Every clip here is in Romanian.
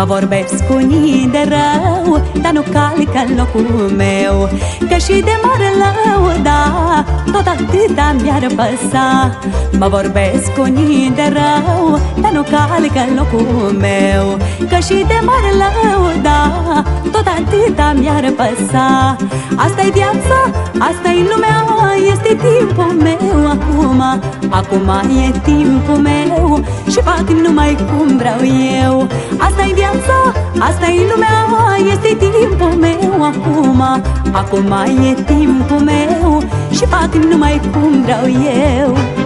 Mă vorbesc unii de rău Dar nu calcă în locul meu. Că și de mare lăuda Tot atâta mi-ar păsa. Mă vorbesc unii de rău Dar nu calcă în locul meu. Că și de mare lăuda Tot atâta mi-ar păsa. Asta-i viața, asta-i lumea Este timpul meu acum Acum e timpul meu Și fac numai cum vreau eu. Asta-i viața, asta-i lumea Este timpul meu acum Acum e timpul meu Și fac numai cum vreau eu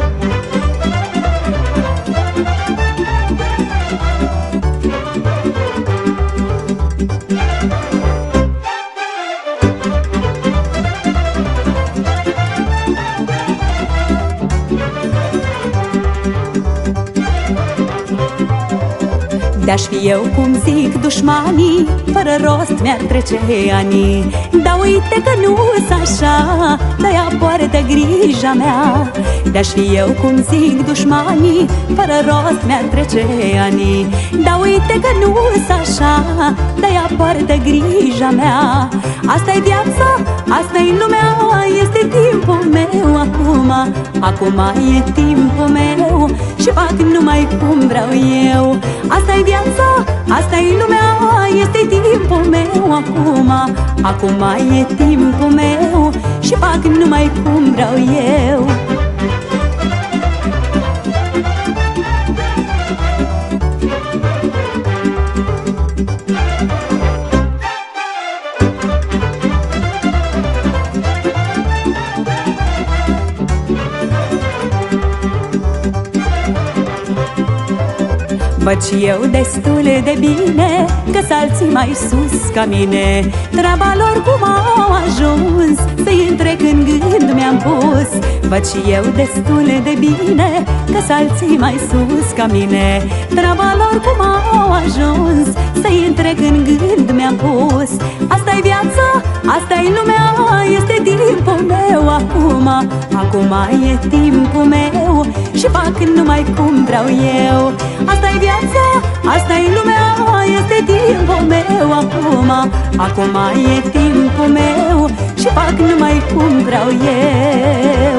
De-aș fi eu cum zic dușmanii Fără rost mi-ar trece ani Dar uite că nu-s așa De-aia poartă grija mea. De-aș fi eu cum zic dușmanii Fără rost mi-ar trece ani Dar uite că nu-s așa De-aia poartă grija mea. Asta-i viața, asta-i lumea Este timpul meu acum. Acum e timpul meu Și fac numai cum vreau eu. Asta-i viața, asta-i lumea Este timpul meu acum. Acum e timpul meu Și fac numai cum vreau eu Văd și eu destul de bine Că alții mai sus ca mine. Treaba lor cum au ajuns Să intre când gând mi-am pus. Văd și eu destul de bine Că alții mai sus ca mine. Treaba lor cum au ajuns Să intre când gând mi-am pus. Asta-i viața, asta-i lumea Este timpul meu acum. Acum e timpul meu. Și fac numai cum vreau eu. Asta-i viața, asta-i lumea Este timpul meu acum. Acum e timpul meu Și fac numai cum vreau eu